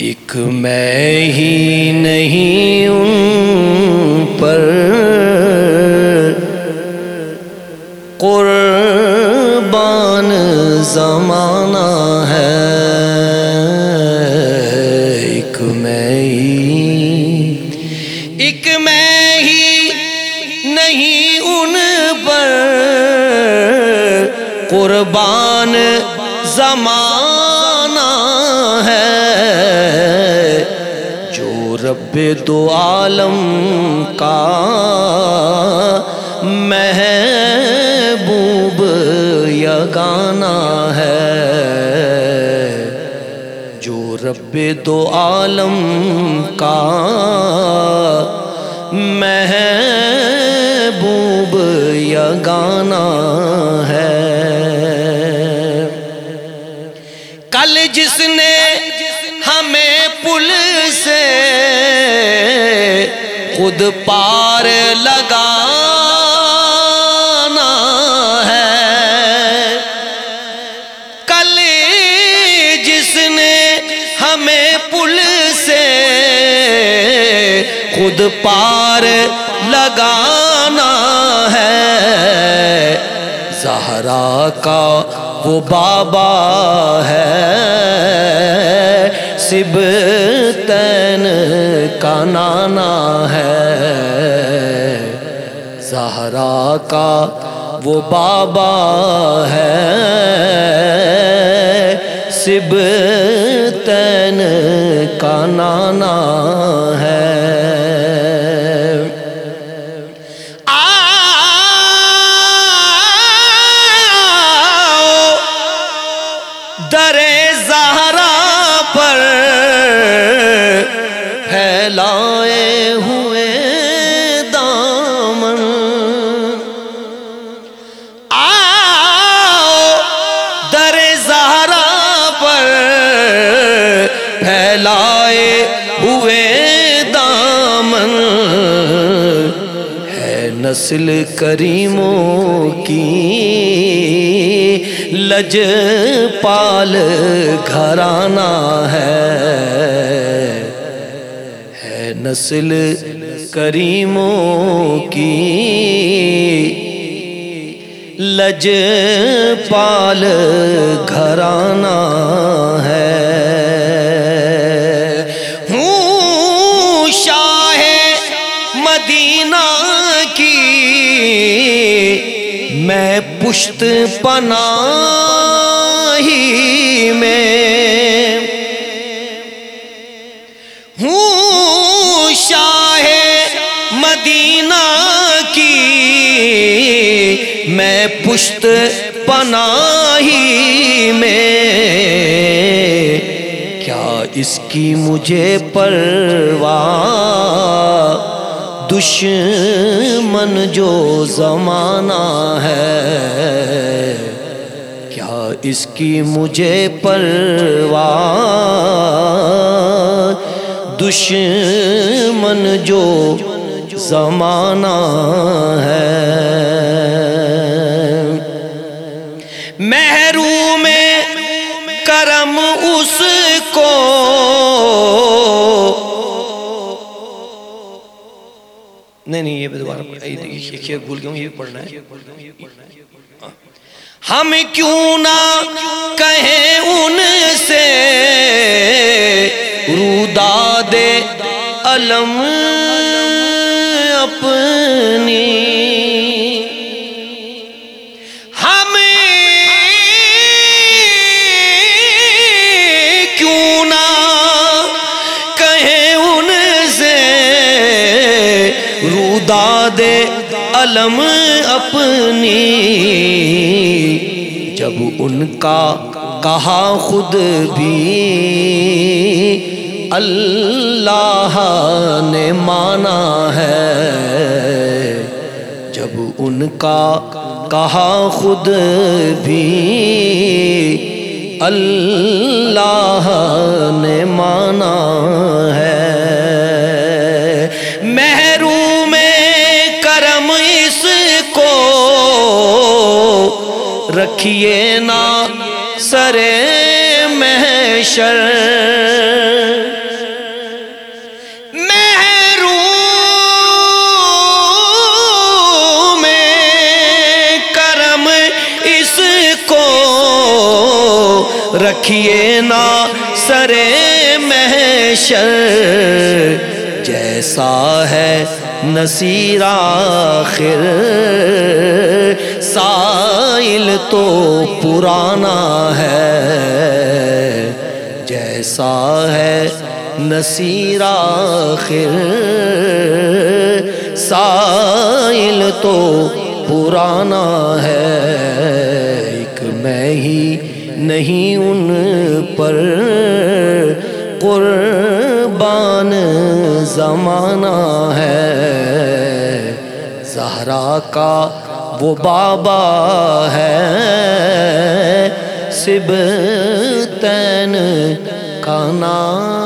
ایک میں ہی نہیں ان پر قربان زمانہ ہے۔ ایک میں ہی، ایک میں ہی نہیں ان پر قربان زمانہ رب دو عالم کا محبوب یگانا ہے۔ جو رب دو عالم کا محبوب یگانا ہے۔ کل جس نے ہمیں پل سے خود پار لگانا ہے۔ کل جس نے ہمیں پل سے خود پار لگانا ہے۔ زہرا کا وہ بابا ہے۔ سب تین کا نانا ہے۔ زہرا کا وہ بابا ہے۔ سب تین کا نانا ہے۔ نسل کریموں کی لج پال گھرانا ہے۔ ہے نسل کریموں کی لج پال گھرانا میں پشت پناہی میں ہوں شاہ مدینہ کی میں پشت پناہی میں کیا اس کی مجھے پرواہ دشمن جو زمانہ ہے، کیا اس کی مجھے پرواہ؟ دشمن جو زمانہ ہے۔ محروم کرم اس کو یہ پڑھ- یہ بھول گیا ہوں یہ پڑھنا ہے۔ ہم کیوں نہ کہیں ان سے روداد علم اپنی۔ ہم کیوں اپنی۔ جب ان کا کہا خود بھی اللہ نے مانا ہے۔ جب ان کا کہا خود بھی اللہ نے مانا ہے۔ محروم رکھیے نا سرے محشر۔ کرم اس کو رکھیے نا سر محشر۔ جیسا ہے نصیر آخر۔ تو پرانا ہے، جیسا ہے نصیر آخر۔ سائل تو پرانا ہے، ایک میں ہی نہیں ان پر۔ قربان زمانہ ہے، زہرا کا وہ بابا ہے سب تین کا نام